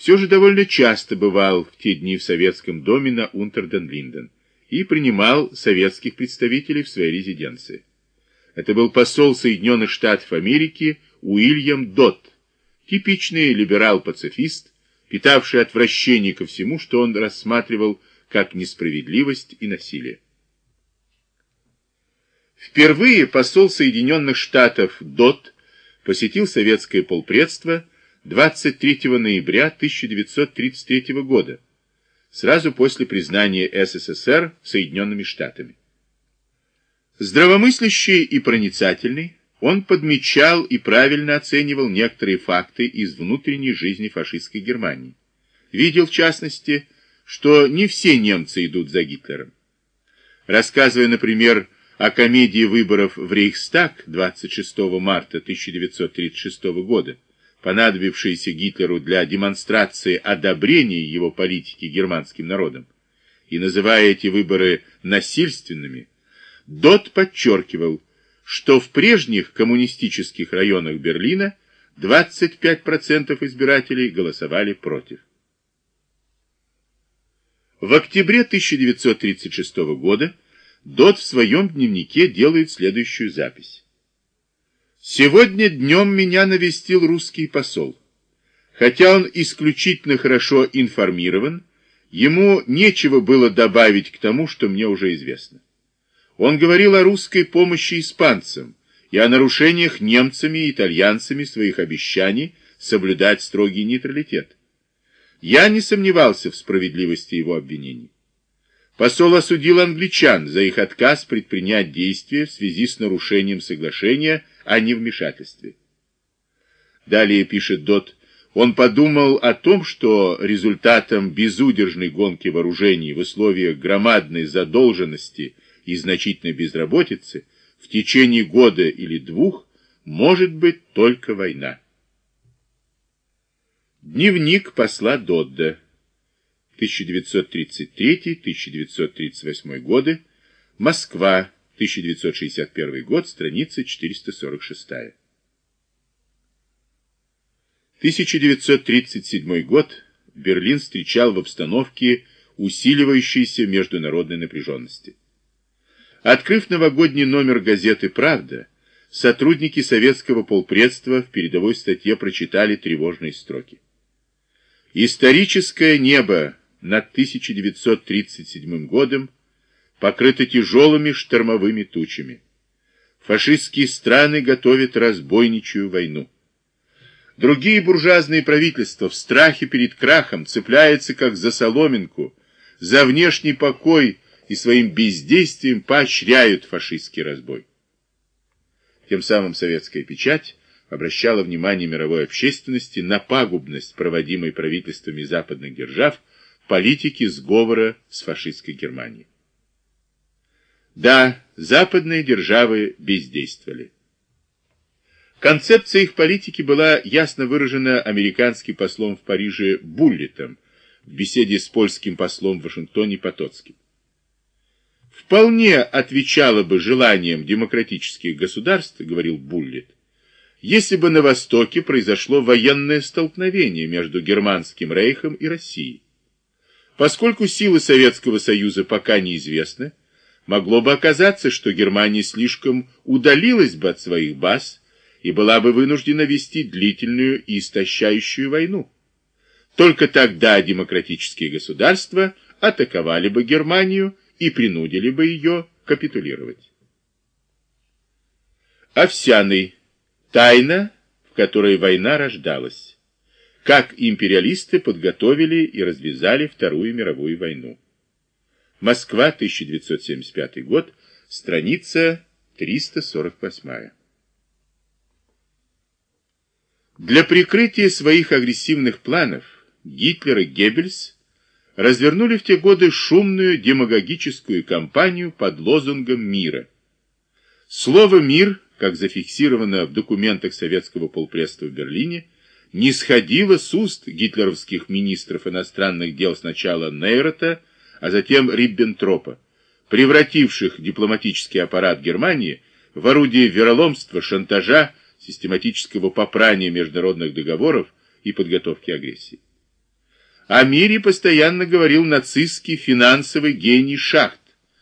все же довольно часто бывал в те дни в советском доме на Унтерден-Линден и принимал советских представителей в своей резиденции. Это был посол Соединенных Штатов Америки Уильям Дот, типичный либерал-пацифист, питавший отвращение ко всему, что он рассматривал как несправедливость и насилие. Впервые посол Соединенных Штатов Дот посетил советское полпредство 23 ноября 1933 года, сразу после признания СССР Соединенными Штатами. Здравомыслящий и проницательный, он подмечал и правильно оценивал некоторые факты из внутренней жизни фашистской Германии. Видел, в частности, что не все немцы идут за Гитлером. Рассказывая, например, о комедии выборов в Рейхстаг 26 марта 1936 года, понадобившейся Гитлеру для демонстрации одобрения его политики германским народом, и называя эти выборы насильственными, Дот подчеркивал, что в прежних коммунистических районах Берлина 25% избирателей голосовали против. В октябре 1936 года Дот в своем дневнике делает следующую запись. «Сегодня днем меня навестил русский посол. Хотя он исключительно хорошо информирован, ему нечего было добавить к тому, что мне уже известно. Он говорил о русской помощи испанцам и о нарушениях немцами и итальянцами своих обещаний соблюдать строгий нейтралитет. Я не сомневался в справедливости его обвинений. Посол осудил англичан за их отказ предпринять действия в связи с нарушением соглашения о невмешательстве. Далее пишет Дот, он подумал о том, что результатом безудержной гонки вооружений в условиях громадной задолженности и значительной безработицы в течение года или двух может быть только война. Дневник посла Додда 1933-1938 годы, Москва, 1961 год, страница 446. 1937 год Берлин встречал в обстановке усиливающейся международной напряженности. Открыв новогодний номер газеты «Правда», сотрудники советского полпредства в передовой статье прочитали тревожные строки. Историческое небо над 1937 годом покрыто тяжелыми штормовыми тучами. Фашистские страны готовят разбойничью войну. Другие буржуазные правительства в страхе перед крахом цепляются как за соломинку, за внешний покой и своим бездействием поощряют фашистский разбой. Тем самым советская печать обращала внимание мировой общественности на пагубность проводимой правительствами западных держав политики сговора с фашистской Германией. Да, западные державы бездействовали. Концепция их политики была ясно выражена американским послом в Париже Буллетом в беседе с польским послом в Вашингтоне Потоцким. Вполне отвечало бы желаниям демократических государств, говорил Буллет, если бы на Востоке произошло военное столкновение между Германским рейхом и Россией. Поскольку силы Советского Союза пока неизвестны, могло бы оказаться, что Германия слишком удалилась бы от своих баз и была бы вынуждена вести длительную и истощающую войну. Только тогда демократические государства атаковали бы Германию и принудили бы ее капитулировать. Овсяный. Тайна, в которой война рождалась как империалисты подготовили и развязали Вторую мировую войну. Москва, 1975 год, страница 348. Для прикрытия своих агрессивных планов Гитлер и Геббельс развернули в те годы шумную демагогическую кампанию под лозунгом мира. Слово «мир», как зафиксировано в документах советского полпредства в Берлине, не сходило с уст гитлеровских министров иностранных дел сначала Нейрота, а затем Риббентропа, превративших дипломатический аппарат Германии в орудие вероломства, шантажа, систематического попрания международных договоров и подготовки агрессии. О мире постоянно говорил нацистский финансовый гений Шахт.